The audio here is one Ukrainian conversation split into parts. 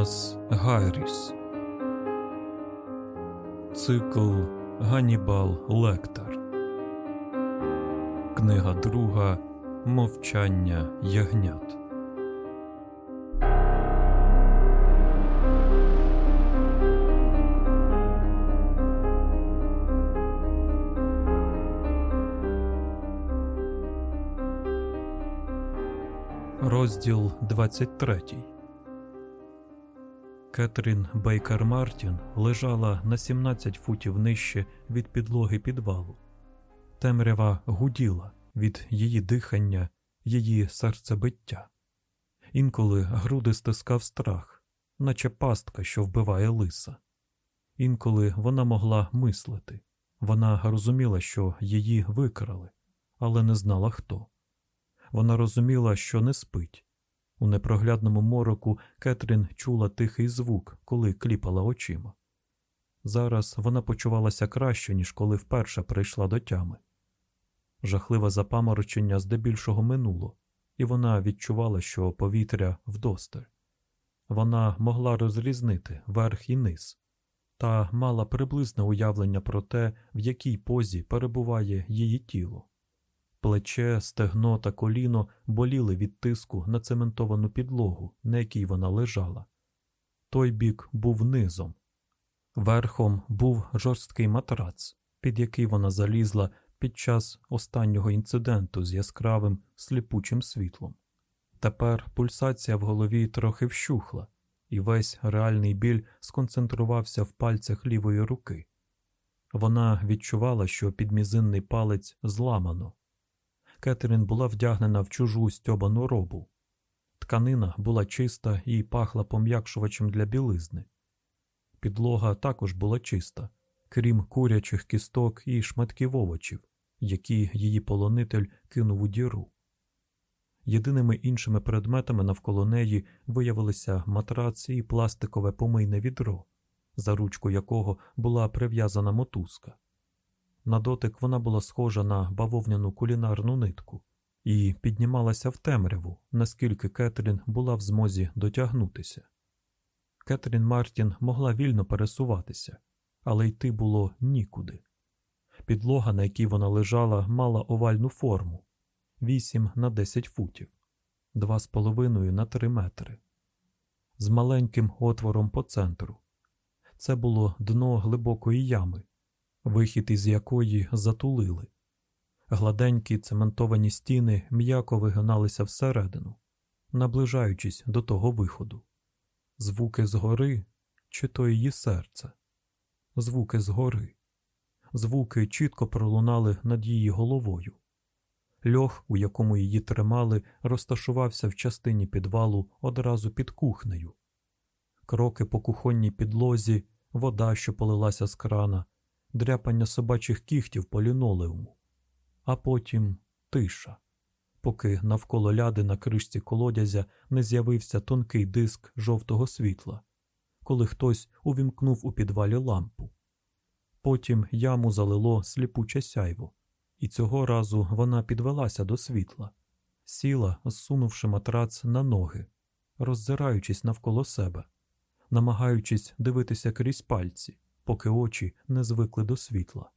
Томас Гайріс. Цикл Ганібал Лектор Книга друга Мовчання ягнят. Розділ 23 Кетрін Бейкер Мартін лежала на 17 футів нижче від підлоги підвалу. Темрява гуділа від її дихання, її серцебиття. Інколи груди стискав страх, наче пастка, що вбиває лиса. Інколи вона могла мислити. Вона розуміла, що її викрали, але не знала хто. Вона розуміла, що не спить. У непроглядному мороку Кетрін чула тихий звук, коли кліпала очима. Зараз вона почувалася краще, ніж коли вперше прийшла до тями. Жахливе запаморочення здебільшого минуло, і вона відчувала, що повітря вдосталь. Вона могла розрізнити верх і низ, та мала приблизне уявлення про те, в якій позі перебуває її тіло. Плече, стегно та коліно боліли від тиску на цементовану підлогу, на якій вона лежала. Той бік був низом. Верхом був жорсткий матрац, під який вона залізла під час останнього інциденту з яскравим сліпучим світлом. Тепер пульсація в голові трохи вщухла, і весь реальний біль сконцентрувався в пальцях лівої руки. Вона відчувала, що підмізинний палець зламано. Кетерін була вдягнена в чужу стьобану робу. Тканина була чиста і пахла пом'якшувачем для білизни. Підлога також була чиста, крім курячих кісток і шматків овочів, які її полонитель кинув у діру. Єдиними іншими предметами навколо неї виявилися матрац і пластикове помийне відро, за ручку якого була прив'язана мотузка. На дотик вона була схожа на бавовняну кулінарну нитку і піднімалася в темряву, наскільки Кетрін була в змозі дотягнутися. Кетрін Мартін могла вільно пересуватися, але йти було нікуди. Підлога, на якій вона лежала, мала овальну форму 8 на 10 футів, 2,5 на 3 метри, з маленьким отвором по центру. Це було дно глибокої ями вихід із якої затулили. Гладенькі цементовані стіни м'яко вигиналися всередину, наближаючись до того виходу. Звуки згори чи то її серце, звуки згори, звуки чітко пролунали над її головою. Льох, у якому її тримали, розташувався в частині підвалу одразу під кухнею. Кроки по кухонній підлозі, вода, що полилася з крана, дряпання собачих кігтів по лінолеуму, а потім тиша, поки навколо ляди на кришці колодязя не з'явився тонкий диск жовтого світла, коли хтось увімкнув у підвалі лампу. Потім яму залило сліпуче сяйво, і цього разу вона підвелася до світла, сіла, зсунувши матрац на ноги, роззираючись навколо себе, намагаючись дивитися крізь пальці поки очі не звикли до світла.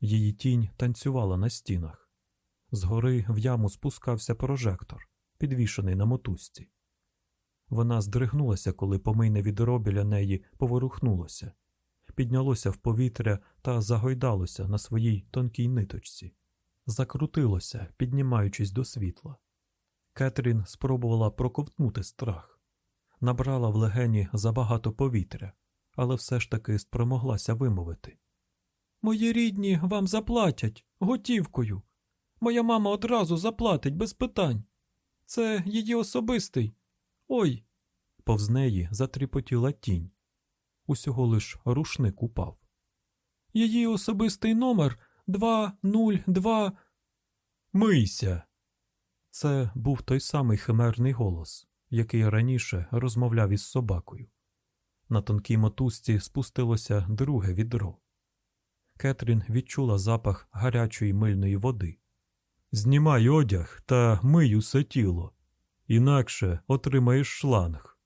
Її тінь танцювала на стінах. Згори в яму спускався прожектор, підвішений на мотузці. Вона здригнулася, коли помийне відро біля неї поворухнулося, піднялося в повітря та загойдалося на своїй тонкій ниточці, закрутилося, піднімаючись до світла. Кетрін спробувала проковтнути страх, набрала в легені забагато повітря але все ж таки спромоглася вимовити. Мої рідні вам заплатять готівкою. Моя мама одразу заплатить без питань. Це її особистий. Ой. Повз неї затріпотіла тінь. Усього лиш рушник упав. Її особистий номер 202. Мийся. Це був той самий химерний голос, який раніше розмовляв із собакою. На тонкій мотузці спустилося друге відро. Кетрін відчула запах гарячої мильної води. Знімай одяг та мий усе тіло, інакше отримаєш шланг.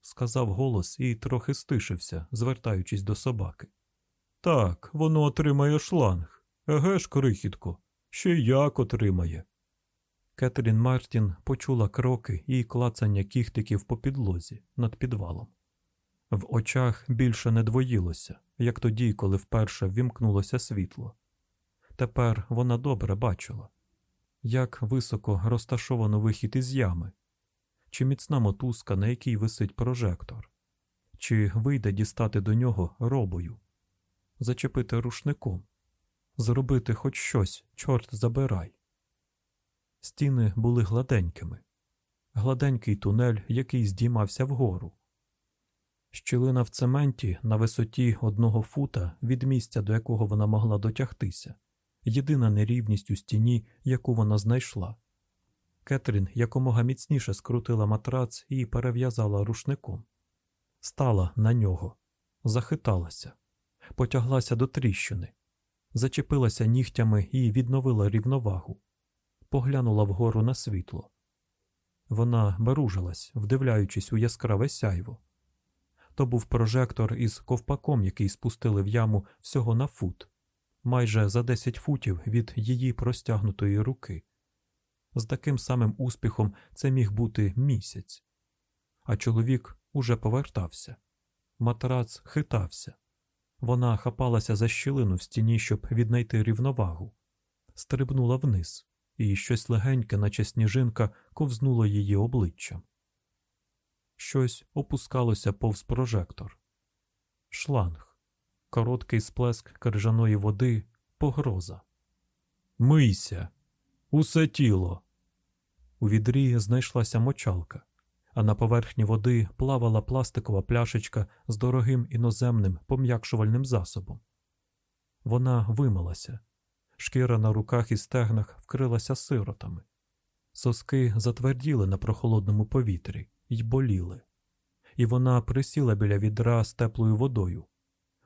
сказав голос і трохи стишився, звертаючись до собаки. Так, воно отримає шланг. Еге ж, крихітко, ще як отримає. Кетрін Мартін почула кроки і клацання кіхтиків по підлозі над підвалом. В очах більше не двоїлося, як тоді, коли вперше ввімкнулося світло. Тепер вона добре бачила, як високо розташовано вихід із ями, чи міцна мотузка, на якій висить прожектор, чи вийде дістати до нього робою, зачепити рушником, зробити хоч щось, чорт забирай. Стіни були гладенькими, гладенький тунель, який здіймався вгору. Щілина в цементі на висоті одного фута від місця, до якого вона могла дотягтися, єдина нерівність у стіні, яку вона знайшла. Кетрін якомога міцніше скрутила матрац і перев'язала рушником. Стала на нього, захиталася, потяглася до тріщини, зачепилася нігтями і відновила рівновагу, поглянула вгору на світло. Вона беружилась, вдивляючись у яскраве сяйво. То був прожектор із ковпаком, який спустили в яму всього на фут, майже за 10 футів від її простягнутої руки. З таким самим успіхом це міг бути місяць. А чоловік уже повертався. Матрац хитався. Вона хапалася за щілину в стіні, щоб віднайти рівновагу, стрибнула вниз, і щось легеньке, наче сніжинка, ковзнуло її обличчям. Щось опускалося повз прожектор. Шланг, короткий сплеск крижаної води, погроза. Мийся, усе тіло. У відрі знайшлася мочалка, а на поверхні води плавала пластикова пляшечка з дорогим іноземним пом'якшувальним засобом. Вона вимилася, шкіра на руках і стегнах вкрилася сиротами, соски затверділи на прохолодному повітрі й боліли, і вона присіла біля відра з теплою водою,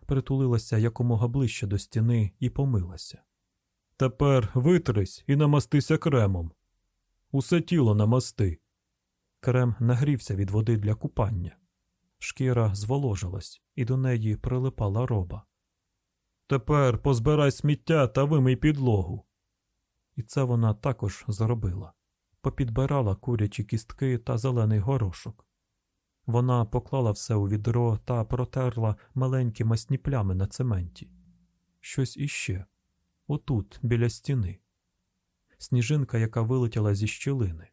притулилася якомога ближче до стіни і помилася. Тепер витрись і намастися кремом. Усе тіло намасти. Крем нагрівся від води для купання. Шкіра зволожилась, і до неї прилипала роба. Тепер позбирай сміття та вимий підлогу. І це вона також зробила попідбирала курячі кістки та зелений горошок. Вона поклала все у відро та протерла маленькі масні плями на цементі. Щось іще отут, біля стіни. Сніжинка, яка вилетіла зі щілини.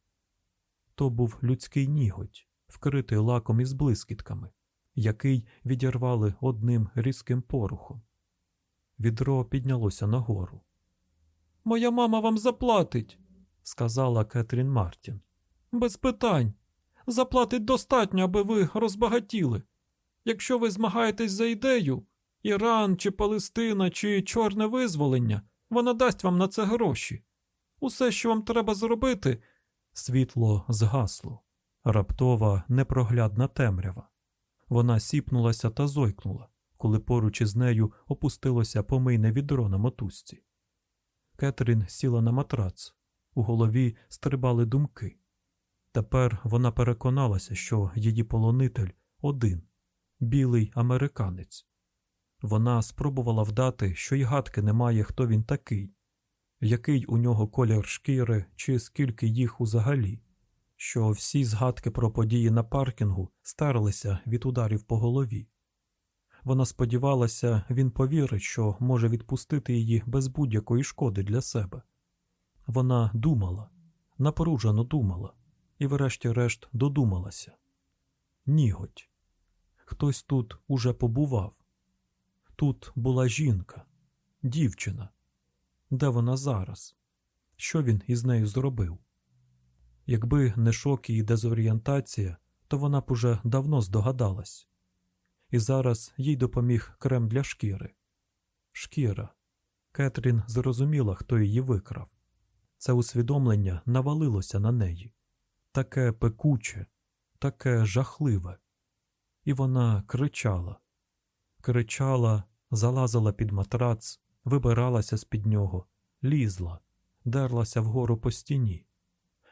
То був людський ніготь, вкритий лаком із блискітками, який відірвали одним різким порухом. Відро піднялося нагору. Моя мама вам заплатить, сказала Кетрін Мартін. Без питань. Заплатить достатньо, аби ви розбагатіли. Якщо ви змагаєтесь за ідею, Іран чи Палестина, чи чорне визволення, вона дасть вам на це гроші. Усе, що вам треба зробити, світло згасло, раптова непроглядна темрява. Вона сіпнулася та зойкнула, коли поруч із нею опустилося помийне відро на мотузці. Кетрін сіла на матрац, у голові стрибали думки. Тепер вона переконалася, що її полонитель один білий американець. Вона спробувала вдати, що й гадки немає, хто він такий, який у нього колір шкіри, чи скільки їх узагалі, що всі згадки про події на паркінгу стерлися від ударів по голові. Вона сподівалася, він повірить, що може відпустити її без будь-якої шкоди для себе. Вона думала, напоружено думала, і, врешті-решт, додумалася. Ніготь. Хтось тут уже побував. Тут була жінка, дівчина. Де вона зараз? Що він із нею зробив? Якби не шок і дезорієнтація, то вона б уже давно здогадалась. І зараз їй допоміг крем для шкіри. Шкіра. Кетрін зрозуміла, хто її викрав. Це усвідомлення навалилося на неї. Таке пекуче, таке жахливе. І вона кричала, кричала, залазила під матрац, вибиралася з під нього, лізла, дерлася вгору по стіні,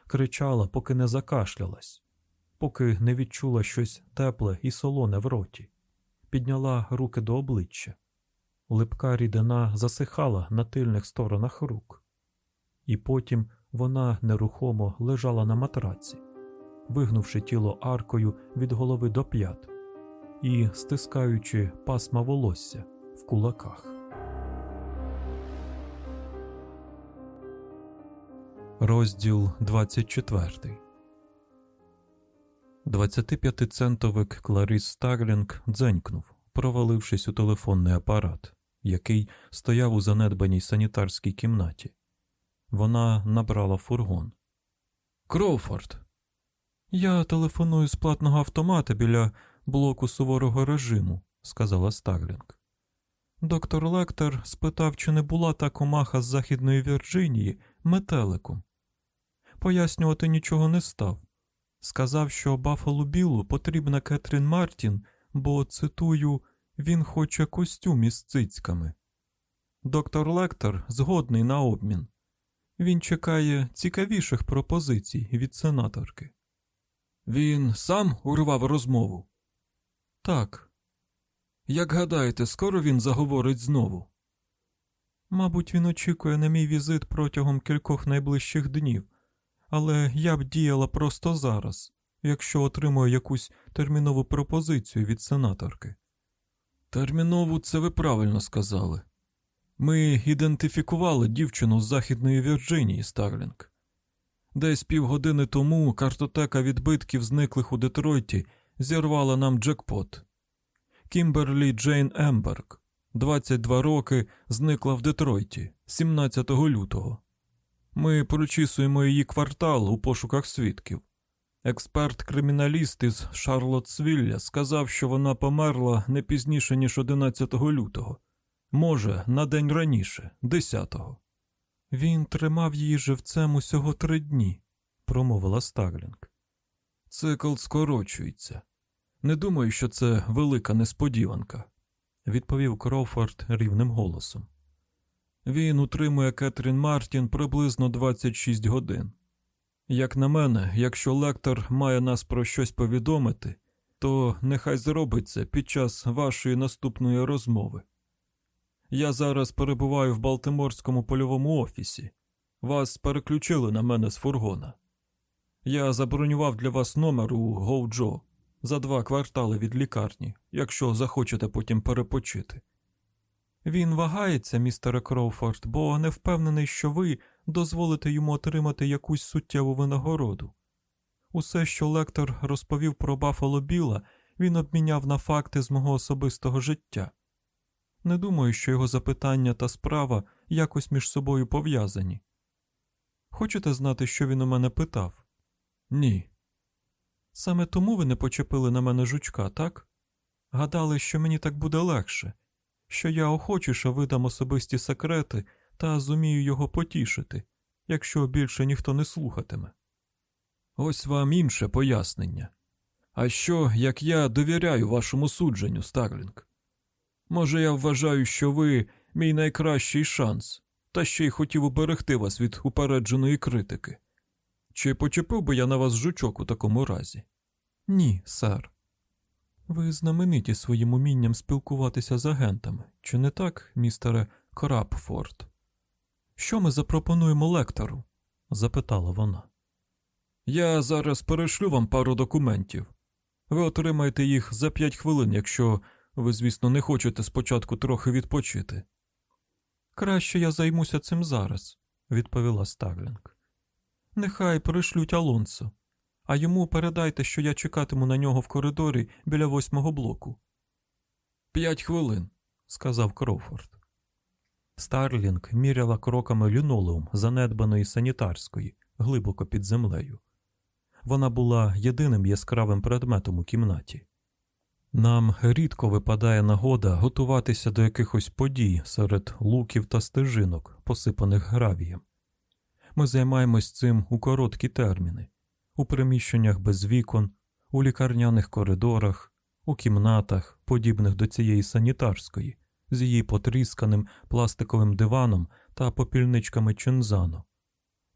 кричала, поки не закашлялась, поки не відчула щось тепле і солоне в роті, підняла руки до обличчя. Липка рідина засихала на тильних сторонах рук, і потім вона нерухомо лежала на матраці, вигнувши тіло аркою від голови до п'ят і стискаючи пасма волосся в кулаках. Розділ 24 25-центовик Кларіс Старлінг дзенькнув, провалившись у телефонний апарат, який стояв у занедбаній санітарській кімнаті. Вона набрала фургон. Кроуфорд. Я телефоную з платного автомата біля блоку суворого режиму, сказала Старлінг. Доктор Лектор спитав, чи не була та комаха з Західної Вірджинії метеликом. Пояснювати нічого не став. Сказав, що Баффалу Білу потрібна Кетрін Мартін, бо, цитую, він хоче костюм із цицьками. Доктор Лектор згодний на обмін. Він чекає цікавіших пропозицій від сенаторки. Він сам урвав розмову? Так. Як гадаєте, скоро він заговорить знову? Мабуть, він очікує на мій візит протягом кількох найближчих днів, але я б діяла просто зараз, якщо отримую якусь термінову пропозицію від сенаторки. Термінову це ви правильно сказали. Ми ідентифікували дівчину з Західної Вірджинії, Старлінг. Десь півгодини тому картотека відбитків зниклих у Детройті зірвала нам джекпот. Кімберлі Джейн Емберг, 22 роки, зникла в Детройті 17 лютого. Ми прочісуємо її квартал у пошуках свідків. Експерт-криміналіст із Шарлотсвілля сказав, що вона померла не пізніше, ніж 11 лютого. Може, на день раніше, 10-го. Він тримав її живцем усього три дні, промовила Старлінг. Цикл скорочується. Не думаю, що це велика несподіванка, відповів Кроуфорд рівним голосом. Він утримує Кетрін Мартін приблизно 26 годин. Як на мене, якщо лектор має нас про щось повідомити, то нехай зробить це під час вашої наступної розмови. Я зараз перебуваю в Балтиморському польовому офісі. Вас переключили на мене з фургона. Я забронював для вас номер у Гоуджо за два квартали від лікарні, якщо захочете потім перепочити. Він вагається, містере Кроуфорд, бо не впевнений, що ви дозволите йому отримати якусь суттєву винагороду. Усе, що лектор розповів про Баффало Біла, він обміняв на факти з мого особистого життя. Не думаю, що його запитання та справа якось між собою пов'язані. Хочете знати, що він у мене питав? Ні. Саме тому ви не почепили на мене жучка, так? Гадали, що мені так буде легше, що я охочіше видам особисті секрети та зумію його потішити, якщо більше ніхто не слухатиме. Ось вам інше пояснення. А що, як я довіряю вашому судженню, Старлінг? Може, я вважаю, що ви мій найкращий шанс, та ще й хотів уберегти вас від упередженої критики. Чи почепив би я на вас жучок у такому разі? Ні, сер. Ви знамениті своїм умінням спілкуватися з агентами, чи не так, містере Крапфорд? Що ми запропонуємо лектору? запитала вона. Я зараз перешлю вам пару документів. Ви отримаєте їх за п'ять хвилин, якщо ви, звісно, не хочете спочатку трохи відпочити. Краще я займуся цим зараз, відповіла Старлінг. Нехай перешлють Алонсо, а йому передайте, що я чекатиму на нього в коридорі біля восьмого блоку. П'ять хвилин, сказав Кроуфорд. Старлінг міряла кроками лінолеум занедбаної санітарської, глибоко під землею. Вона була єдиним яскравим предметом у кімнаті. Нам рідко випадає нагода готуватися до якихось подій серед луків та стежинок, посипаних гравієм. Ми займаємось цим у короткі терміни, у приміщеннях без вікон, у лікарняних коридорах, у кімнатах, подібних до цієї санітарської, з її потрісканим пластиковим диваном та попільничками чинзану,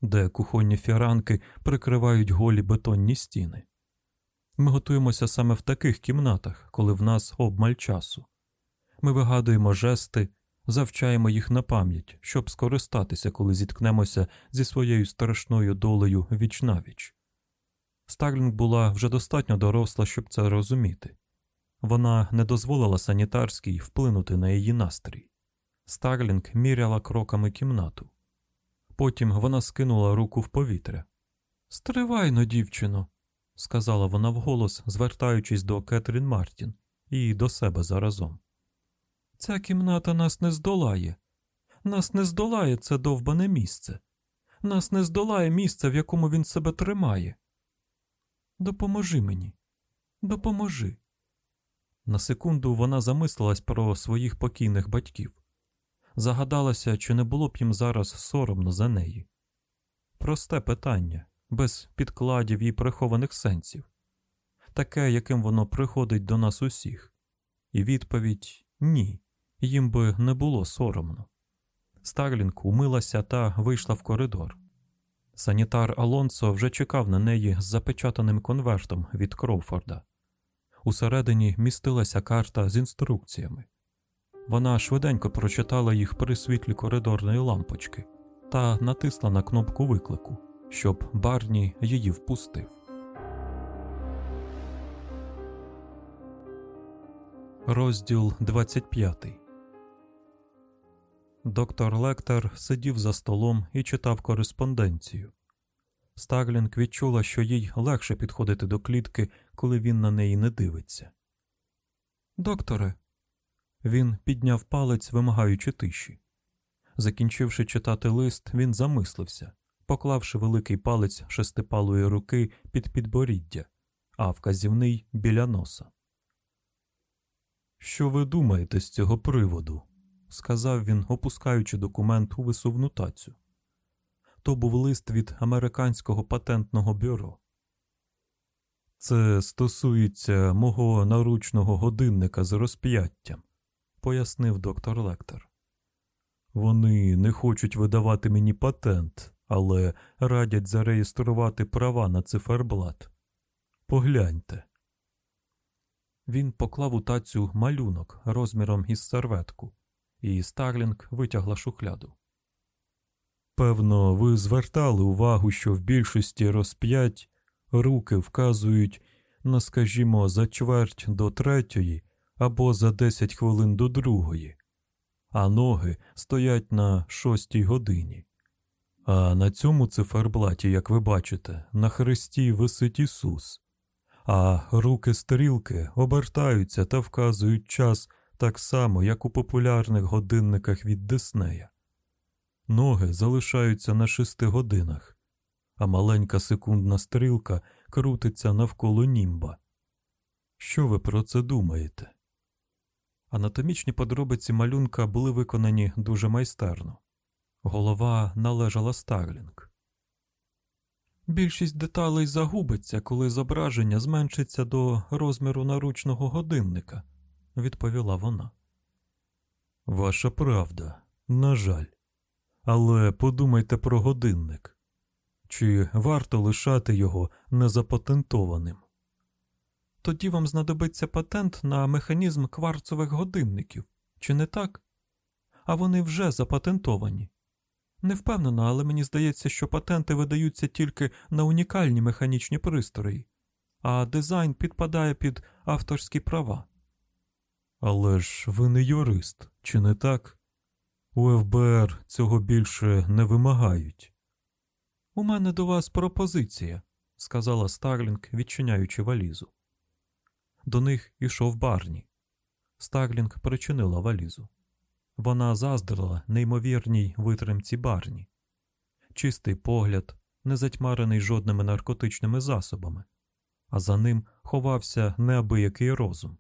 де кухонні фіранки прикривають голі бетонні стіни. Ми готуємося саме в таких кімнатах, коли в нас обмаль часу. Ми вигадуємо жести, завчаємо їх на пам'ять, щоб скористатися, коли зіткнемося зі своєю страшною долею віч навіч. Старлінг була вже достатньо доросла, щоб це розуміти. Вона не дозволила санітарській вплинути на її настрій. Старлінг міряла кроками кімнату. Потім вона скинула руку в повітря. Стривайно, дівчино, сказала вона вголос, звертаючись до Кетрін Мартін і до себе заразом. Ця кімната нас не здолає. Нас не здолає це довбане місце. Нас не здолає місце, в якому він себе тримає. Допоможи мені, допоможи. На секунду вона замислилась про своїх покійних батьків. Загадалася, чи не було б їм зараз соромно за неї. Просте питання, без підкладів і прихованих сенсів, таке, яким воно приходить до нас усіх. І відповідь ні, їм би не було соромно. Старлінг умилася та вийшла в коридор. Санітар Алонсо вже чекав на неї з запечатаним конвертом від Кроуфорда. Усередині містилася карта з інструкціями. Вона швиденько прочитала їх при світлі коридорної лампочки та натисла на кнопку виклику, щоб Барні її впустив. Розділ 25 Доктор Лектор сидів за столом і читав кореспонденцію. Стаглінг відчула, що їй легше підходити до клітки, коли він на неї не дивиться. Докторе, він підняв палець, вимагаючи тиші. Закінчивши читати лист, він замислився, поклавши великий палець шестипалої руки під підборіддя, а вказівний біля носа. Що ви думаєте з цього приводу? сказав він, опускаючи документ у висувну тацю. То був лист від американського патентного бюро. Це стосується мого наручного годинника з розп'яттям, пояснив доктор Лектор. Вони не хочуть видавати мені патент, але радять зареєструвати права на циферблат. Погляньте. Він поклав у тацю малюнок розміром із серветку, і Старлінг витягла шухляду. Певно, ви звертали увагу, що в більшості розп'ять руки вказують на, скажімо, за чверть до третьої або за десять хвилин до другої, а ноги стоять на шостій годині. А на цьому циферблаті, як ви бачите, на хресті висить Ісус, а руки стрілки обертаються та вказують час так само, як у популярних годинниках від Диснея. Ноги залишаються на шести годинах, а маленька секундна стрілка крутиться навколо німба. Що ви про це думаєте? Анатомічні подробиці малюнка були виконані дуже майстерно. Голова належала Старлінг. Більшість деталей загубиться, коли зображення зменшиться до розміру наручного годинника, відповіла вона. Ваша правда, на жаль. Але подумайте про годинник чи варто лишати його незапатентованим? Тоді вам знадобиться патент на механізм кварцових годинників, чи не так? А вони вже запатентовані. Не впевнена, але мені здається, що патенти видаються тільки на унікальні механічні пристрої, а дизайн підпадає під авторські права. Але ж ви не юрист, чи не так? У ФБР цього більше не вимагають. У мене до вас пропозиція, сказала Старлінг, відчиняючи валізу. До них ішов Барні. Старлінг причинила валізу. Вона заздрила неймовірній витримці Барні. Чистий погляд, не затьмарений жодними наркотичними засобами, а за ним ховався неабиякий розум.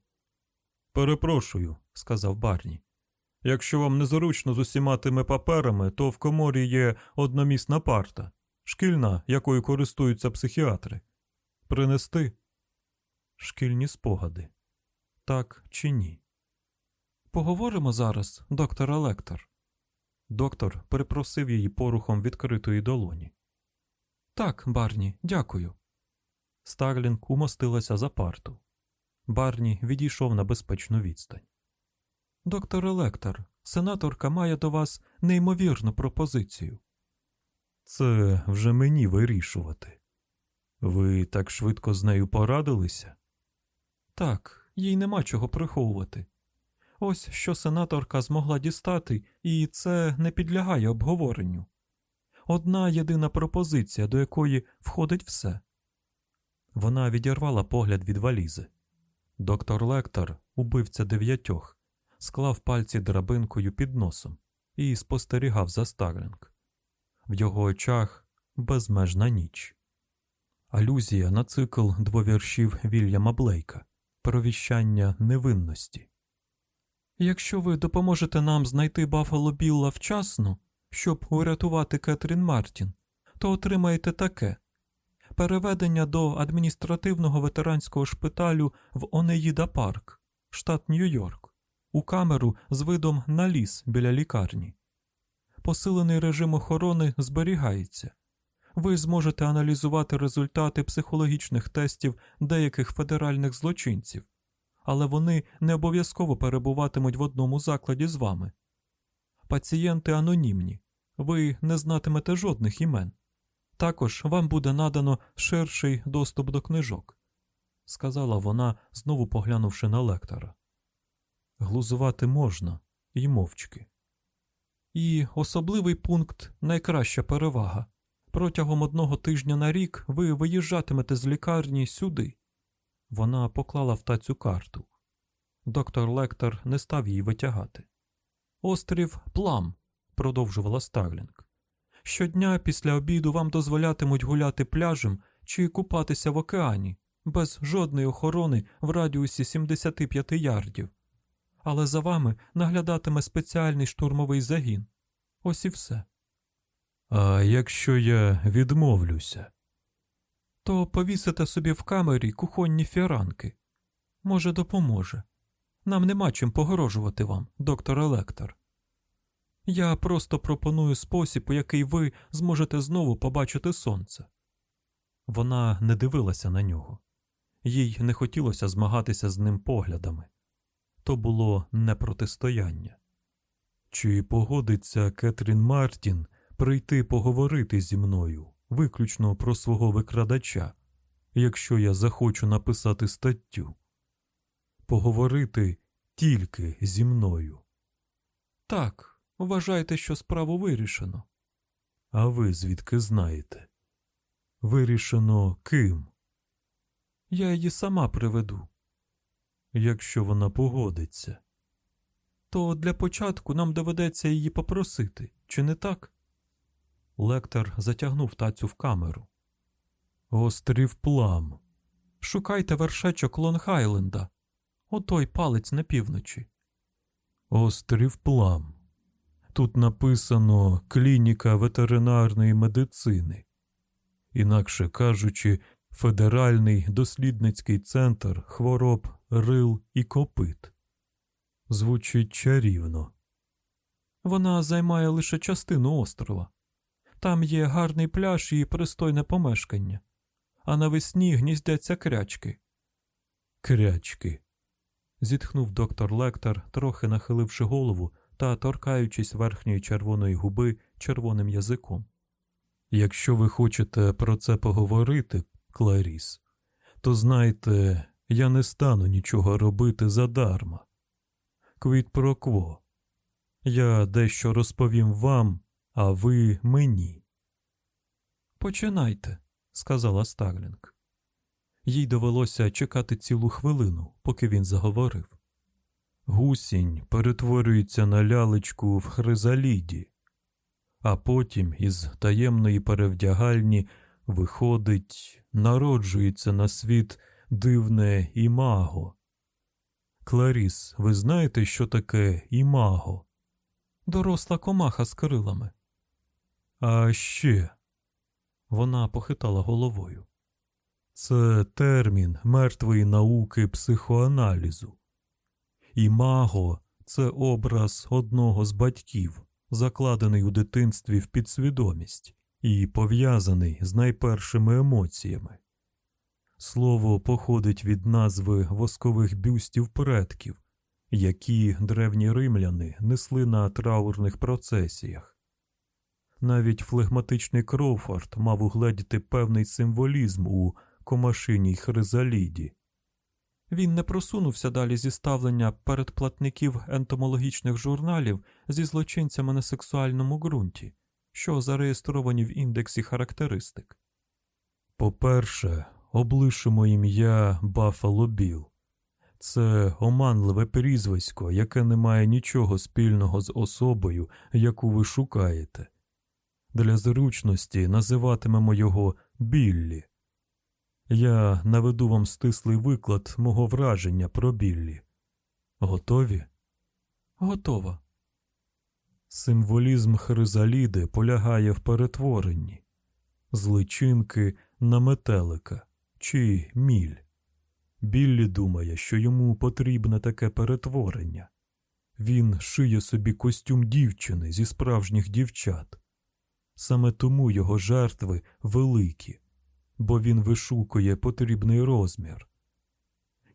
Перепрошую, сказав Барні. Якщо вам незручно з усіма тими паперами, то в коморі є одномісна парта, шкільна, якою користуються психіатри. Принести шкільні спогади. Так чи ні? Поговоримо зараз, доктор Лектор. Доктор перепросив її порухом відкритої долоні. Так, Барні, дякую. Старлінг умостилася за парту. Барні відійшов на безпечну відстань. Доктор Електор, сенаторка має до вас неймовірну пропозицію. Це вже мені вирішувати. Ви так швидко з нею порадилися? Так, їй нема чого приховувати. Ось що сенаторка змогла дістати, і це не підлягає обговоренню. Одна єдина пропозиція, до якої входить все. Вона відірвала погляд від валізи. Доктор Лектор, убивця дев'ятьох, склав пальці драбинкою під носом і спостерігав за Старлінг. В його очах безмежна ніч. Алюзія на цикл двовіршів Вільяма Блейка Провіщання невинності. Якщо ви допоможете нам знайти Баффало Білла вчасно, щоб урятувати Кетрін Мартін, то отримаєте таке переведення до адміністративного ветеранського шпиталю в Онеїда Парк, штат Нью-Йорк, у камеру з видом на ліс біля лікарні. Посилений режим охорони зберігається. Ви зможете аналізувати результати психологічних тестів деяких федеральних злочинців, але вони не обов'язково перебуватимуть в одному закладі з вами. Пацієнти анонімні, ви не знатимете жодних імен. Також вам буде надано ширший доступ до книжок, сказала вона, знову поглянувши на лектора. Глузувати можна і мовчки. І особливий пункт найкраща перевага. Протягом одного тижня на рік ви виїжджатимете з лікарні сюди. Вона поклала в тацю карту. Доктор Лектор не став її витягати. Острів Плам, продовжувала Старлінг. Щодня після обіду вам дозволятимуть гуляти пляжем чи купатися в океані, без жодної охорони в радіусі 75 ярдів. Але за вами наглядатиме спеціальний штурмовий загін. Ось і все. А якщо я відмовлюся, то повісите собі в камері кухонні фіранки. Може, допоможе. Нам нема чим погрожувати вам, доктор Електор. Я просто пропоную спосіб, у який ви зможете знову побачити сонце. Вона не дивилася на нього, їй не хотілося змагатися з ним поглядами то було не протистояння. Чи погодиться Кетрін Мартін прийти поговорити зі мною виключно про свого викрадача, якщо я захочу написати статтю? Поговорити тільки зі мною. Так, вважайте, що справу вирішено. А ви звідки знаєте? Вирішено ким? Я її сама приведу. Якщо вона погодиться, то для початку нам доведеться її попросити, чи не так? Лектор затягнув тацю в камеру. Острів плам. Шукайте вершечок Лонгайленда. Отой палець на півночі. Острів плам. Тут написано Клініка ветеринарної медицини. Інакше кажучи, Федеральний дослідницький центр хвороб рил і копит. Звучить чарівно. Вона займає лише частину острова. Там є гарний пляж і пристойне помешкання, а навесні гніздяться крячки. Крячки. зітхнув доктор Лектор, трохи нахиливши голову та торкаючись верхньої червоної губи червоним язиком. Якщо ви хочете про це поговорити, Кларіс, то знайте, я не стану нічого робити задарма. Квіт про кво. Я дещо розповім вам, а ви мені. Починайте, сказала Старлінг. Їй довелося чекати цілу хвилину, поки він заговорив. Гусінь перетворюється на лялечку в хризаліді, а потім із таємної перевдягальні виходить, народжується на світ дивне імаго. Кларіс, ви знаєте, що таке імаго? Доросла комаха з крилами. А ще вона похитала головою. Це термін мертвої науки психоаналізу. Імаго це образ одного з батьків, закладений у дитинстві в підсвідомість і пов'язаний з найпершими емоціями. Слово походить від назви воскових бюстів предків, які древні римляни несли на траурних процесіях. Навіть флегматичний Кроуфорд мав угледіти певний символізм у комашиній хризаліді. Він не просунувся далі зі ставлення передплатників ентомологічних журналів зі злочинцями на сексуальному ґрунті, що зареєстровані в індексі характеристик. По-перше, облишимо ім'я Баффало Біл. Це оманливе прізвисько, яке не має нічого спільного з особою, яку ви шукаєте. Для зручності називатимемо його Біллі. Я наведу вам стислий виклад мого враження про Біллі. Готові? Готова. Символізм хризаліди полягає в перетворенні з личинки на метелика чи міль. Біллі думає, що йому потрібне таке перетворення. Він шиє собі костюм дівчини зі справжніх дівчат. Саме тому його жертви великі, бо він вишукує потрібний розмір.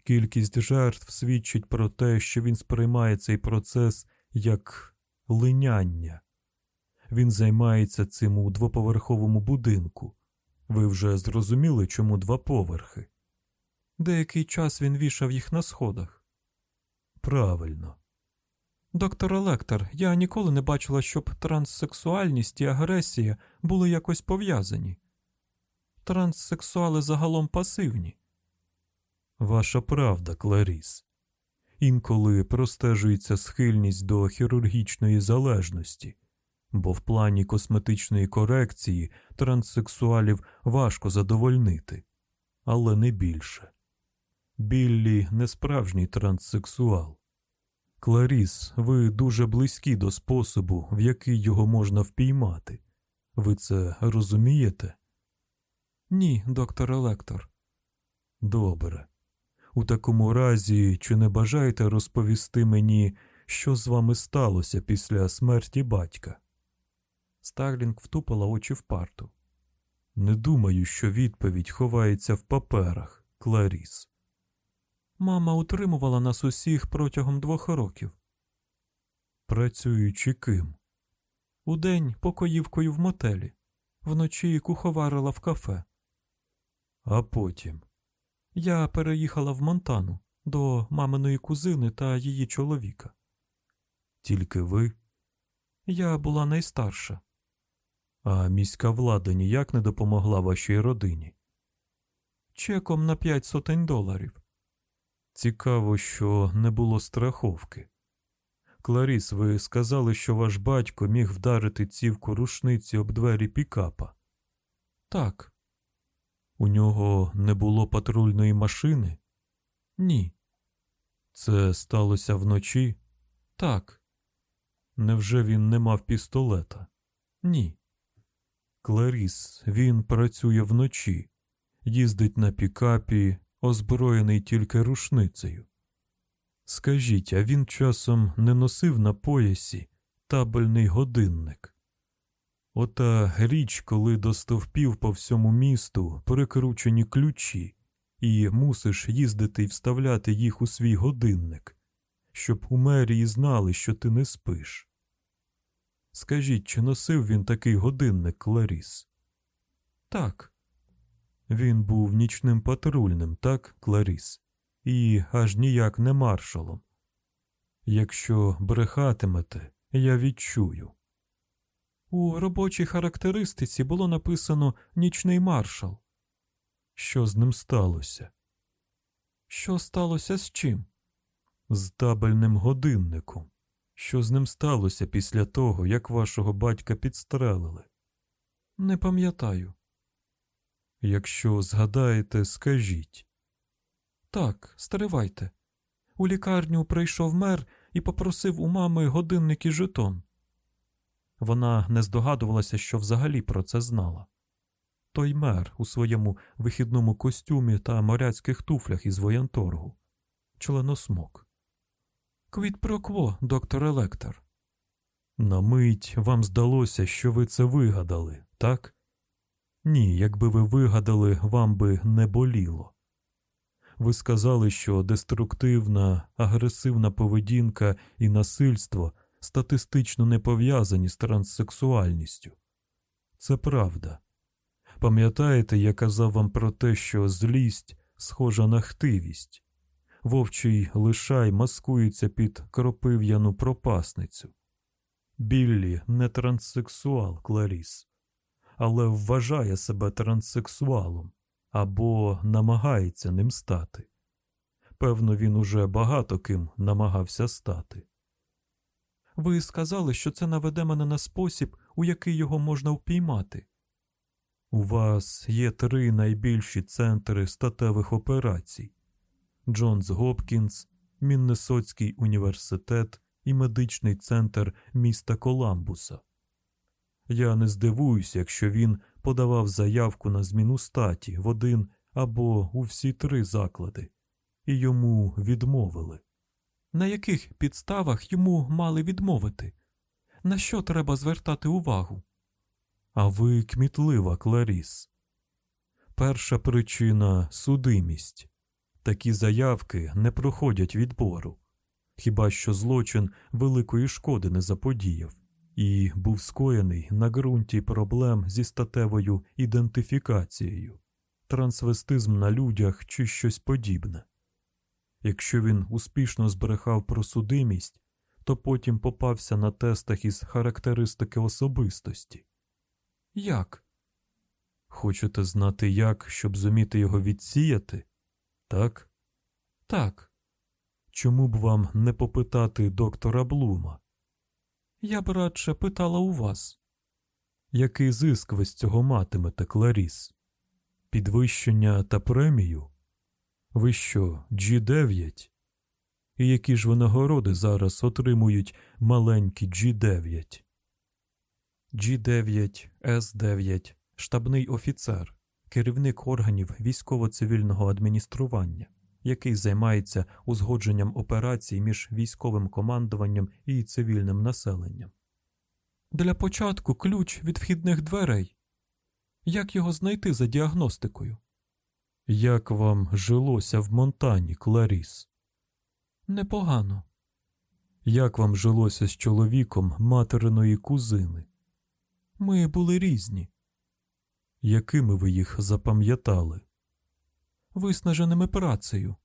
Кількість жертв свідчить про те, що він сприймає цей процес як линяння. Він займається цим у двоповерховому будинку. Ви вже зрозуміли, чому два поверхи? Деякий час він вішав їх на сходах. Правильно. Доктор Електор, я ніколи не бачила, щоб транссексуальність і агресія були якось пов'язані. Транссексуали загалом пасивні. Ваша правда, Кларіс. Інколи простежується схильність до хірургічної залежності, бо в плані косметичної корекції транссексуалів важко задовольнити, але не більше. Білл не справжній транссексуал. Кларіс, ви дуже близькі до способу, в який його можна впіймати. Ви це розумієте? Ні, докторе Лектор. Добре. У такому разі, чи не бажаєте розповісти мені, що з вами сталося після смерті батька? Старлінг втупила очі в парту. Не думаю, що відповідь ховається в паперах, Кларіс. Мама утримувала нас усіх протягом двох років. Працюючи ким? Удень покоївкою в мотелі, вночі куховарила в кафе. А потім я переїхала в Монтану до маминої кузини та її чоловіка. Тільки ви? Я була найстарша. А міська влада ніяк не допомогла вашій родині. Чеком на п'ять сотень доларів. Цікаво, що не було страховки. Кларіс, ви сказали, що ваш батько міг вдарити цівку рушниці об двері пікапа. Так. У нього не було патрульної машини? Ні. Це сталося вночі? Так. Невже він не мав пістолета? Ні. Кларіс, він працює вночі, їздить на пікапі, озброєний тільки рушницею. Скажіть, а він часом не носив на поясі табельний годинник? Ота річ, коли до стовпів по всьому місту прикручені ключі, і мусиш їздити і вставляти їх у свій годинник, щоб у мерії знали, що ти не спиш. Скажіть, чи носив він такий годинник Кларіс? Так. Він був нічним патрульним, так, Кларіс, і аж ніяк не маршалом. Якщо брехатимете, я відчую. У робочій характеристиці було написано нічний маршал. Що з ним сталося? Що сталося з чим? З табельним годинником. Що з ним сталося після того, як вашого батька підстрелили? Не пам'ятаю. Якщо згадаєте, скажіть. Так, стривайте. У лікарню прийшов мер і попросив у мами годинник і жетон. Вона не здогадувалася, що взагалі про це знала. Той мер у своєму вихідному костюмі та моряцьких туфлях із воєнторгу, членосмок. Квіт прокво, доктор Електор. На мить вам здалося, що ви це вигадали, так? Ні, якби ви вигадали, вам би не боліло. Ви сказали, що деструктивна, агресивна поведінка і насильство статистично не пов'язані з транссексуальністю. Це правда. Пам'ятаєте, я казав вам про те, що злість схожа на хтивість, вовчий лишай маскується під кропив'яну пропасницю. Біллі не транссексуал Кларіс, але вважає себе транссексуалом або намагається ним стати. Певно, він уже багато ким намагався стати. Ви сказали, що це наведе мене на спосіб, у який його можна впіймати. У вас є три найбільші центри статевих операцій Джонс Гопкінс, Міннесотський університет і медичний центр міста Коламбуса. Я не здивуюся, якщо він подавав заявку на зміну статі в один або у всі три заклади, і йому відмовили. На яких підставах йому мали відмовити? На що треба звертати увагу? А ви кмітлива, Кларіс. Перша причина судимість. Такі заявки не проходять відбору, хіба що злочин великої шкоди не заподіяв і був скоєний на ґрунті проблем зі статевою ідентифікацією, трансвестизм на людях чи щось подібне. Якщо він успішно збрехав про судимість, то потім попався на тестах із характеристики особистості. Як? Хочете знати як, щоб зуміти його відсіяти? Так? Так. Чому б вам не попитати доктора Блума? Я б радше питала у вас. Який зиск ви з цього матимете, Кларіс? Підвищення та премію? Ви що, G9? І які ж винагороди зараз отримують маленькі G9? G9, С9, штабний офіцер, керівник органів військово-цивільного адміністрування, який займається узгодженням операцій між військовим командуванням і цивільним населенням. Для початку ключ від вхідних дверей. Як його знайти за діагностикою? Як вам жилося в Монтані, Кларіс? Непогано. Як вам жилося з чоловіком материної кузини? Ми були різні. Якими ви їх запам'ятали? Виснаженими працею.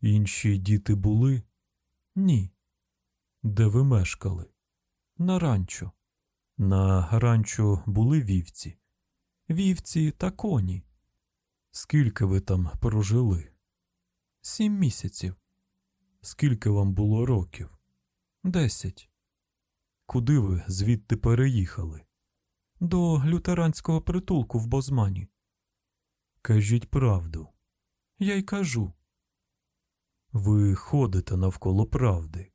Інші діти були? Ні. Де ви мешкали? На ранчо. На ранчо були вівці. Вівці та коні. Скільки ви там прожили? Сім місяців. Скільки вам було років? Десять. Куди ви звідти переїхали? До лютеранського притулку в Бозмані. Кажіть правду. Я й кажу. Ви ходите навколо правди.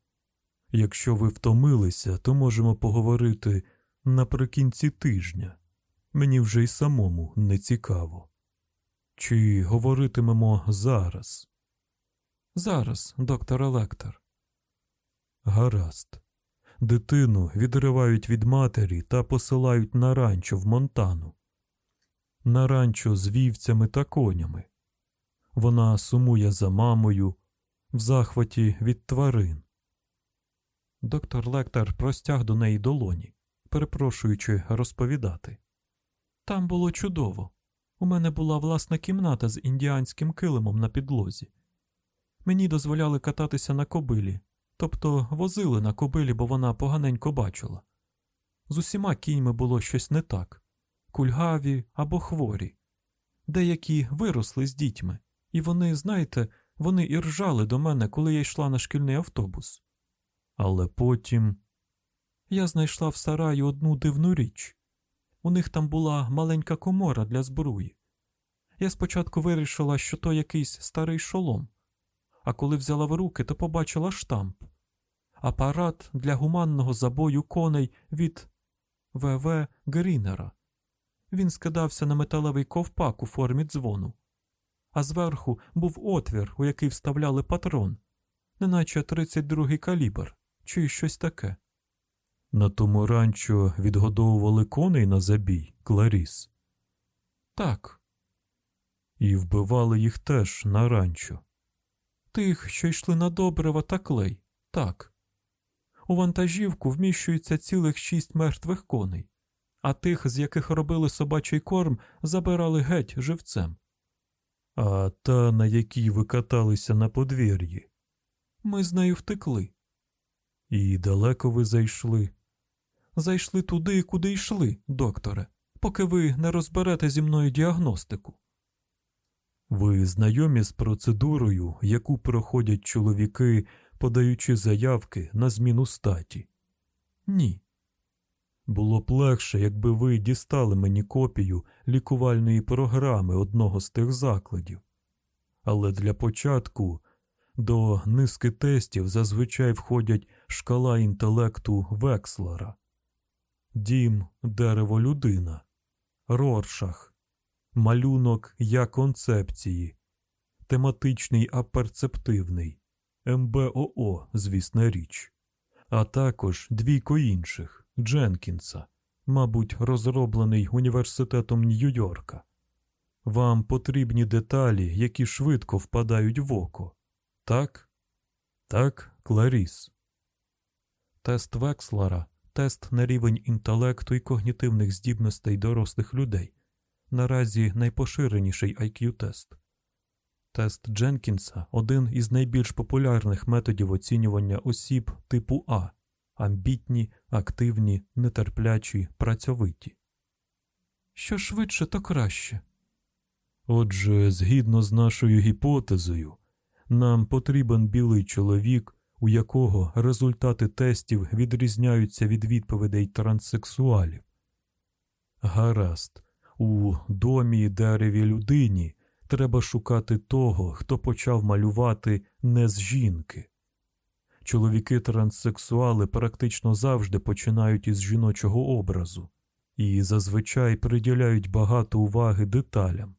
Якщо ви втомилися, то можемо поговорити наприкінці тижня. Мені вже й самому не цікаво. Чи говоритимемо зараз? Зараз, доктор Електор. Гаразд. Дитину відривають від матері та посилають на ранчо в Монтану. На ранчо з вівцями та конями. Вона сумує за мамою, в захваті від тварин. Доктор Лектор простяг до неї долоні, перепрошуючи розповідати. Там було чудово. У мене була власна кімната з індіанським килимом на підлозі. Мені дозволяли кататися на кобилі, тобто возили на кобилі, бо вона поганенько бачила. З усіма кіньми було щось не так кульгаві або хворі. Деякі виросли з дітьми, і вони, знаєте, вони і ржали до мене, коли я йшла на шкільний автобус. Але потім я знайшла в сараї одну дивну річ. У них там була маленька комора для збруї. Я спочатку вирішила, що то якийсь старий шолом, а коли взяла в руки, то побачила штамп апарат для гуманного забою коней від ВВ Грінера. Він скидався на металевий ковпак у формі дзвону, а зверху був отвір, у який вставляли патрон, неначе 32-й калібр чи щось таке. На тому ранчо відгодовували коней на забій, Кларіс. Так. І вбивали їх теж на ранчо. Тих, що йшли на добрива та клей, так. У вантажівку вміщується цілих шість мертвих коней, а тих, з яких робили собачий корм, забирали геть живцем. А та, на якій ви каталися на подвір'ї. Ми з нею втекли. І далеко ви зайшли? Зайшли туди, куди йшли, докторе, поки ви не розберете зі мною діагностику. Ви знайомі з процедурою, яку проходять чоловіки, подаючи заявки на зміну статі? Ні. Було б легше, якби ви дістали мені копію лікувальної програми одного з тих закладів. Але для початку до низки тестів зазвичай входять шкала інтелекту Векслера, дім, дерево людина, Роршах, малюнок я концепції, тематичний аперцептивний, МБОО, звісна річ, а також двійко інших Дженкінса, мабуть, розроблений університетом Нью-Йорка. Вам потрібні деталі, які швидко впадають в око. Так? Так, Кларіс. Тест Векслера тест на рівень інтелекту і когнітивних здібностей дорослих людей. Наразі найпоширеніший IQ-тест. Тест Дженкінса один із найбільш популярних методів оцінювання осіб типу А амбітні, активні, нетерплячі, працьовиті. Що швидше, то краще. Отже, згідно з нашою гіпотезою, нам потрібен білий чоловік, у якого результати тестів відрізняються від відповідей транссексуалів. Гаразд, у домі дереві людині треба шукати того, хто почав малювати не з жінки. Чоловіки транссексуали практично завжди починають із жіночого образу і зазвичай приділяють багато уваги деталям.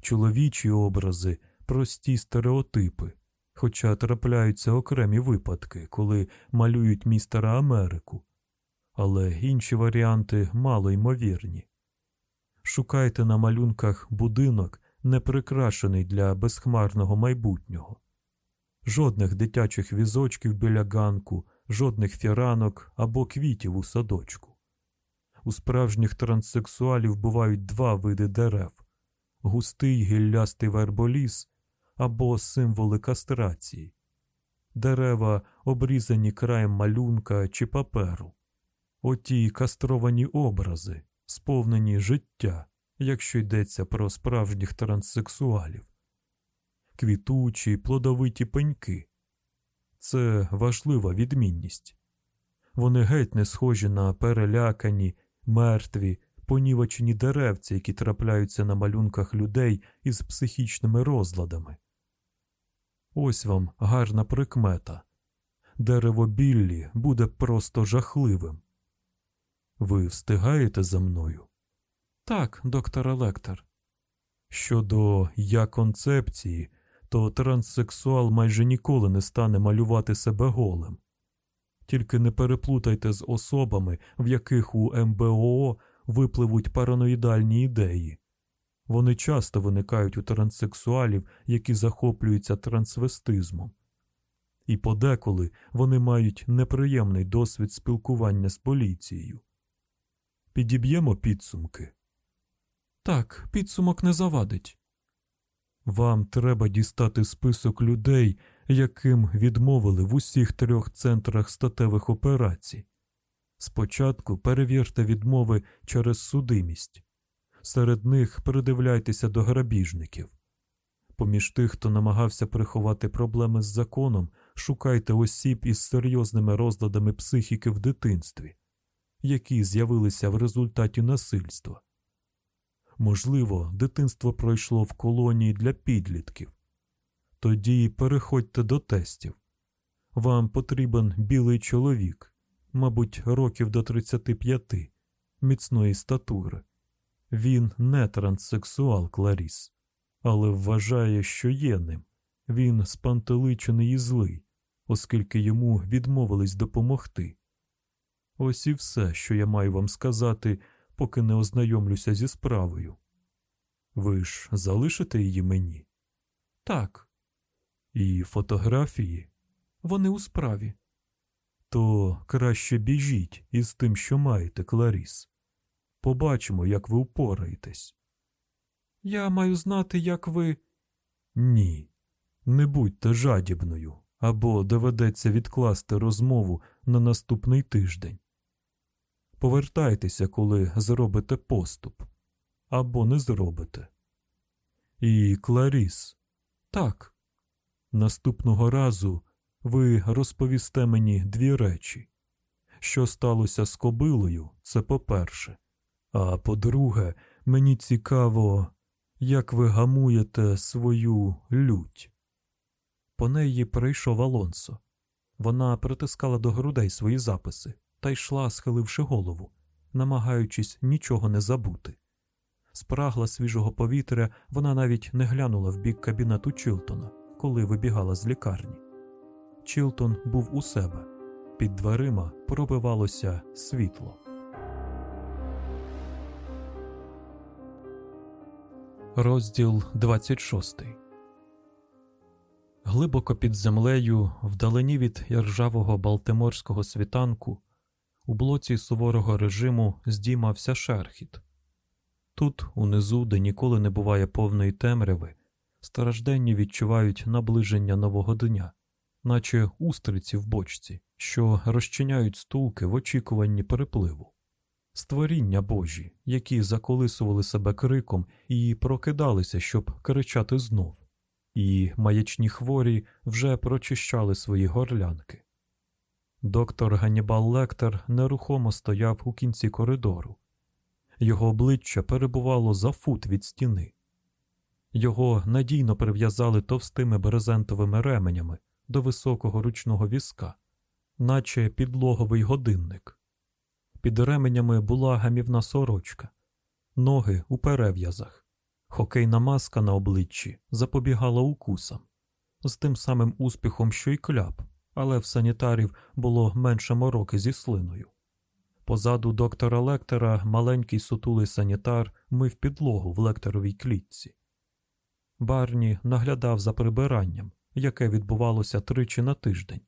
Чоловічі образи прості стереотипи, хоча трапляються окремі випадки, коли малюють містера Америку, але інші варіанти мало ймовірні. Шукайте на малюнках будинок, не прикрашений для безхмарного майбутнього жодних дитячих візочків біля ганку, жодних фіранок або квітів у садочку. У справжніх транссексуалів бувають два види дерев густий гіллястий верболіс або символи кастрації, дерева, обрізані краєм малюнка чи паперу, оті кастровані образи, сповнені життя, якщо йдеться про справжніх транссексуалів квітучі, плодовиті пеньки. Це важлива відмінність. Вони геть не схожі на перелякані, мертві, понівечені деревці, які трапляються на малюнках людей із психічними розладами. Ось вам гарна прикмета. Дерево Біллі буде просто жахливим. Ви встигаєте за мною? Так, доктор Електор. Щодо я концепції, то транссексуал майже ніколи не стане малювати себе голим. Тільки не переплутайте з особами, в яких у МБО випливуть параноїдальні ідеї. Вони часто виникають у транссексуалів, які захоплюються трансвестизмом. І подеколи вони мають неприємний досвід спілкування з поліцією. Підіб'ємо підсумки. Так, підсумок не завадить. Вам треба дістати список людей, яким відмовили в усіх трьох центрах статевих операцій. Спочатку перевірте відмови через судимість, серед них придивляйтеся до грабіжників. Поміж тих, хто намагався приховати проблеми з законом, шукайте осіб із серйозними розладами психіки в дитинстві, які з'явилися в результаті насильства. Можливо, дитинство пройшло в колонії для підлітків. Тоді переходьте до тестів. Вам потрібен білий чоловік, мабуть, років до 35, міцної статури. Він не транссексуал Кларіс, але вважає, що є ним. Він спантеличений і злий, оскільки йому відмовились допомогти. Ось і все, що я маю вам сказати поки не ознайомлюся зі справою. Ви ж залишите її мені? Так, І фотографії? вони у справі. То краще біжіть із тим, що маєте, Кларіс. Побачимо, як ви впораєтесь. Я маю знати, як ви. Ні. Не будьте жадібною, або доведеться відкласти розмову на наступний тиждень. Повертайтеся, коли зробите поступ, або не зробите. І Кларіс, Так, наступного разу ви розповісте мені дві речі. Що сталося з кобилою, це по-перше. А по-друге, мені цікаво, як ви гамуєте свою лють. по неї прийшов Алонсо. Вона притискала до грудей свої записи та йшла, схиливши голову, намагаючись нічого не забути. Спрагла свіжого повітря, вона навіть не глянула в бік кабінету Чилтона, коли вибігала з лікарні. Чилтон був у себе. Під дверима пробивалося світло. Розділ 26 Глибоко під землею, вдалині від іржавого балтиморського світанку, у блоці суворого режиму здіймався шерхіт. Тут, унизу, де ніколи не буває повної темряви, стражденні відчувають наближення нового дня, наче устриці в бочці, що розчиняють стулки в очікуванні перепливу. Створіння Божі, які заколисували себе криком і прокидалися, щоб кричати знов, і маячні хворі вже прочищали свої горлянки. Доктор Ганнібал Лектор нерухомо стояв у кінці коридору. Його обличчя перебувало за фут від стіни. Його надійно прив'язали товстими брезентовими ременями до високого ручного візка, наче підлоговий годинник. Під ременями була гамівна сорочка, ноги у перев'язах, хокейна маска на обличчі запобігала укусам з тим самим успіхом, що й кляп, але в санітарів було менше мороки зі слиною. Позаду доктора Лектора маленький сутулий санітар мив підлогу в лекторовій клітці. Барні наглядав за прибиранням, яке відбувалося тричі на тиждень,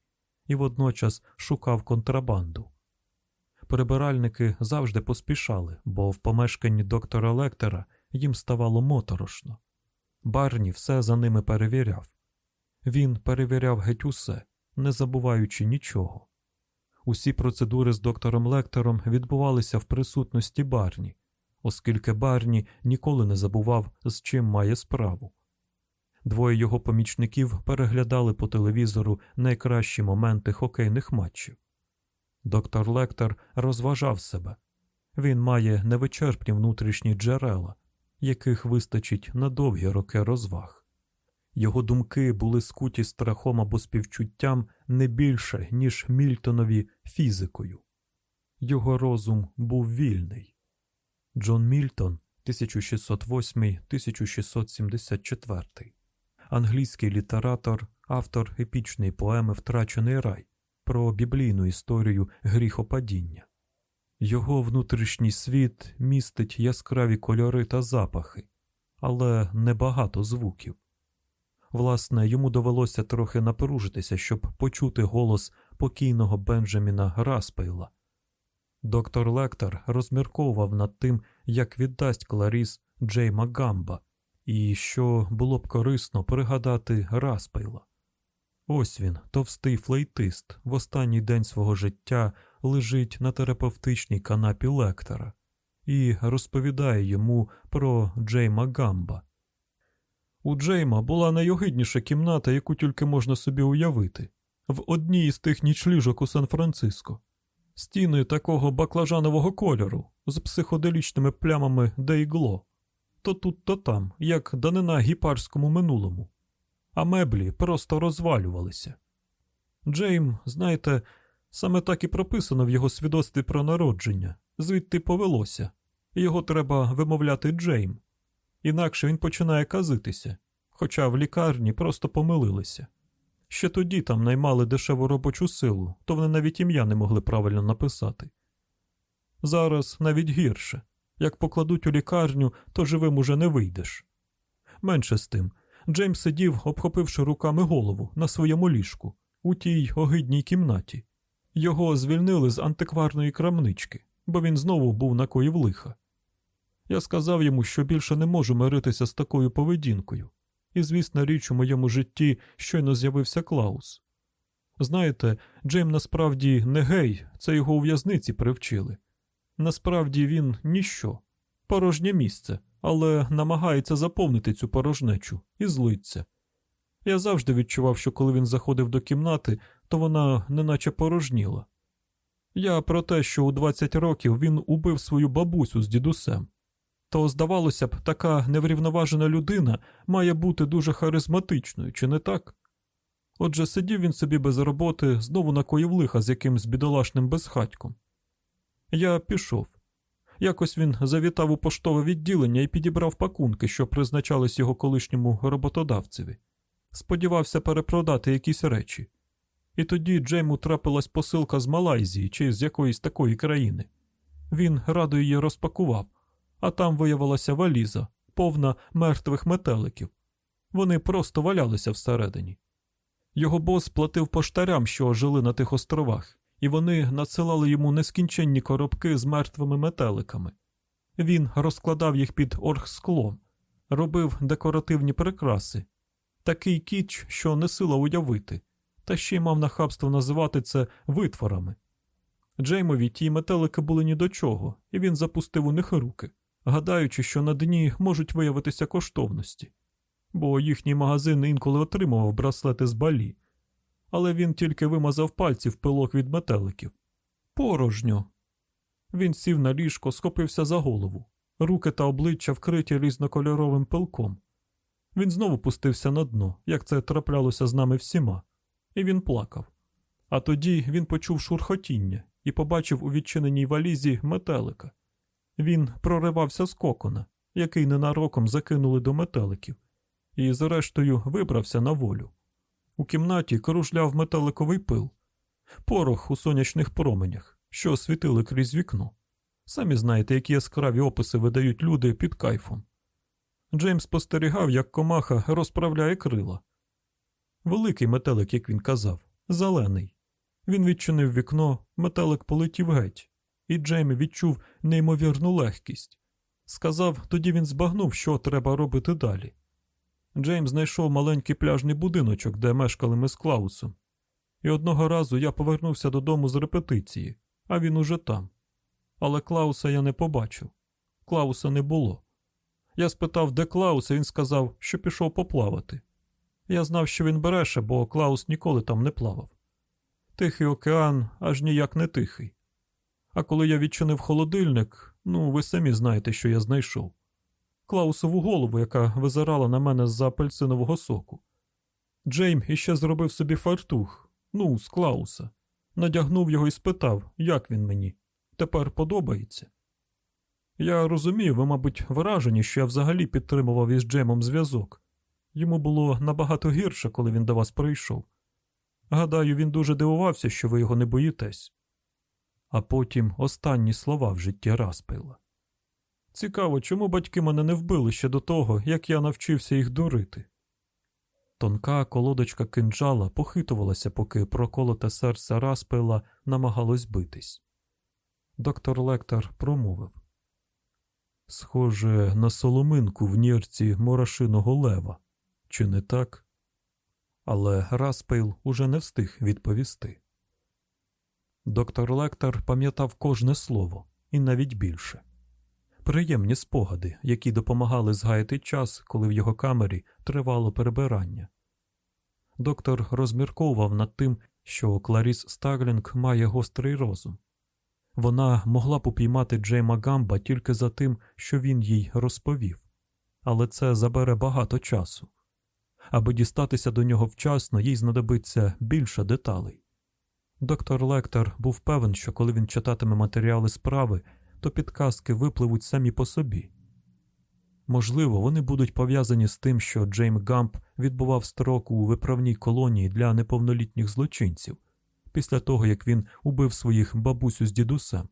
і водночас шукав контрабанду. Прибиральники завжди поспішали, бо в помешканні доктора Лектора їм ставало моторошно. Барні все за ними перевіряв. Він перевіряв геть усе, не забуваючи нічого. Усі процедури з доктором Лектором відбувалися в присутності Барні, оскільки Барні ніколи не забував, з чим має справу. Двоє його помічників переглядали по телевізору найкращі моменти хокейних матчів. Доктор Лектор розважав себе. Він має невичерпні внутрішні джерела, яких вистачить на довгі роки розваг. Його думки були скуті страхом або співчуттям не більше, ніж Мільтонові фізикою. Його розум був вільний. Джон Мільтон 1608-1674, англійський літератор, автор епічної поеми Втрачений рай про біблійну історію гріхопадіння. Його внутрішній світ містить яскраві кольори та запахи, але небагато звуків. Власне, йому довелося трохи напружитися, щоб почути голос покійного Бенджаміна Распейла. Доктор Лектор розмірковував над тим, як віддасть Кларіс Джейма Гамба, і що було б корисно пригадати Распейла. Ось він, товстий флейтист, в останній день свого життя лежить на терапевтичній канапі лектора і розповідає йому про Джейма Гамба. У Джейма була найогидніша кімната, яку тільки можна собі уявити, в одній із тих нічліжок у Сан-Франциско. Стіни такого баклажанового кольору з психоделічними плямами де ігло. То тут, то там, як данина гіпарському минулому, а меблі просто розвалювалися. Джейм, знаєте, саме так і прописано в його свідоцтві про народження, звідти повелося, його треба вимовляти Джейм інакше він починає казитися, хоча в лікарні просто помилилися. Ще тоді там наймали дешеву робочу силу, то вони навіть ім'я не могли правильно написати. Зараз навіть гірше Як покладуть у лікарню, то живим уже не вийдеш. Менше з тим, Джеймс сидів, обхопивши руками голову на своєму ліжку, у тій огидній кімнаті. Його звільнили з антикварної крамнички, бо він знову був на коїв лиха. Я сказав йому, що більше не можу миритися з такою поведінкою, і, звісна річ, у моєму житті щойно з'явився Клаус. Знаєте, Джейм насправді не гей, це його у в'язниці привчили. Насправді він ніщо, порожнє місце, але намагається заповнити цю порожнечу і злиться. Я завжди відчував, що коли він заходив до кімнати, то вона неначе порожніла. Я про те, що у 20 років він убив свою бабусю з дідусем. То, здавалося б, така неврівноважена людина має бути дуже харизматичною, чи не так? Отже, сидів він собі без роботи, знову накоїв лиха з якимсь бідолашним безхатьком. Я пішов. Якось він завітав у поштове відділення і підібрав пакунки, що призначались його колишньому роботодавцеві. Сподівався перепродати якісь речі. І тоді Джейму трапилась посилка з Малайзії чи з якоїсь такої країни. Він радо її розпакував, а там виявилася валіза, повна мертвих метеликів. Вони просто валялися всередині. Його бос платив поштарям, що жили на тих островах, і вони надсилали йому нескінченні коробки з мертвими метеликами. Він розкладав їх під оргсклом, робив декоративні прикраси, такий кіч, що не сила уявити, та ще й мав нахабство називати це витворами. Джеймові ті метелики були ні до чого, і він запустив у них руки, гадаючи, що на дні можуть виявитися коштовності, бо їхній магазин інколи отримував браслети з балі, але він тільки вимазав пальці в пилок від метеликів. Порожньо. Він сів на ліжко, схопився за голову, руки та обличчя вкриті різнокольоровим пилком. Він знову пустився на дно, як це траплялося з нами всіма, і він плакав. А тоді він почув шурхотіння і побачив у відчиненій валізі метелика. Він проривався з кокона, який ненароком закинули до метеликів, і, зрештою, вибрався на волю. У кімнаті кружляв метеликовий пил, порох у сонячних променях, що світили крізь вікно. Самі знаєте, які яскраві описи видають люди під кайфом. Джеймс спостерігав, як комаха розправляє крила. Великий метелик, як він казав, зелений. Він відчинив вікно, метелик полетів геть, і Джейм відчув неймовірну легкість. Сказав, тоді він збагнув, що треба робити далі. Джейм знайшов маленький пляжний будиночок, де мешкали ми з Клаусом. І одного разу я повернувся додому з репетиції, а він уже там. Але Клауса я не побачив. Клауса не було. Я спитав, де Клаус, і він сказав, що пішов поплавати. Я знав, що він береше, бо Клаус ніколи там не плавав. Тихий океан аж ніяк не тихий. А коли я відчинив холодильник, ну, ви самі знаєте, що я знайшов. Клаусову голову, яка визирала на мене з-за апельсинового соку. Джейм іще зробив собі фартух, ну, з Клауса, надягнув його і спитав, як він мені. Тепер подобається. Я розумію, ви, мабуть, вражені, що я взагалі підтримував із Джеймом зв'язок. Йому було набагато гірше, коли він до вас прийшов. Гадаю, він дуже дивувався, що ви його не боїтесь. А потім останні слова в житті Распейла. Цікаво, чому батьки мене не вбили ще до того, як я навчився їх дурити. Тонка колодочка кинджала похитувалася, поки проколоте серце Распейла намагалось битись. Доктор Лектор промовив Схоже на соломинку в нірці морошиного лева, чи не так? Але Распейл уже не встиг відповісти. Доктор Лектор пам'ятав кожне слово і навіть більше приємні спогади, які допомагали згаяти час, коли в його камері тривало перебирання. Доктор розмірковував над тим, що Кларіс Старлінг має гострий розум. Вона могла б упіймати Джейма Гамба тільки за тим, що він їй розповів, але це забере багато часу. Аби дістатися до нього вчасно, їй знадобиться більше деталей. Доктор Лектор був певен, що коли він читатиме матеріали справи, то підказки випливуть самі по собі. Можливо, вони будуть пов'язані з тим, що Джейм Гамп відбував строк у виправній колонії для неповнолітніх злочинців після того, як він убив своїх бабусю з дідусем.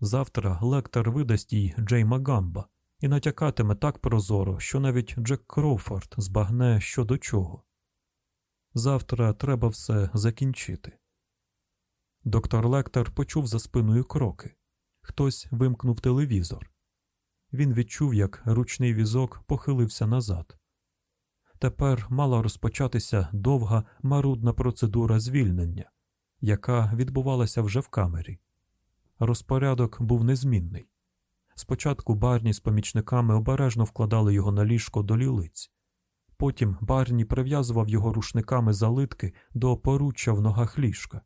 Завтра лектор видасть їй Джейма Гамба і натякатиме так прозоро, що навіть Джек Кроуфорд збагне що до чого. Завтра треба все закінчити. Доктор Лектор почув за спиною кроки. Хтось вимкнув телевізор. Він відчув, як ручний візок похилився назад. Тепер мала розпочатися довга марудна процедура звільнення, яка відбувалася вже в камері. Розпорядок був незмінний. Спочатку Барні з помічниками обережно вкладали його на ліжко до лілиць. Потім Барні прив'язував його рушниками залитки до поруччя в ногах ліжка,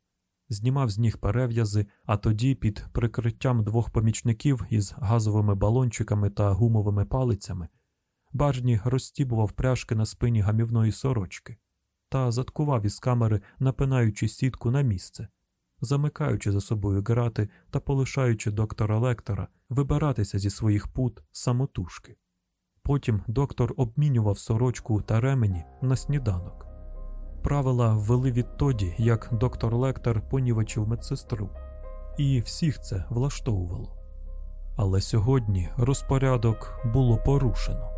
знімав з ніг перев'язи, а тоді під прикриттям двох помічників із газовими балончиками та гумовими палицями Барні розстібував пряжки на спині гамівної сорочки та заткував із камери, напинаючи сітку на місце, замикаючи за собою грати та полишаючи доктора Лектора вибиратися зі своїх пут самотужки. Потім доктор обмінював сорочку та ремені на сніданок. Правила ввели відтоді, як доктор Лектор понівечив медсестру, і всіх це влаштовувало. Але сьогодні розпорядок було порушено.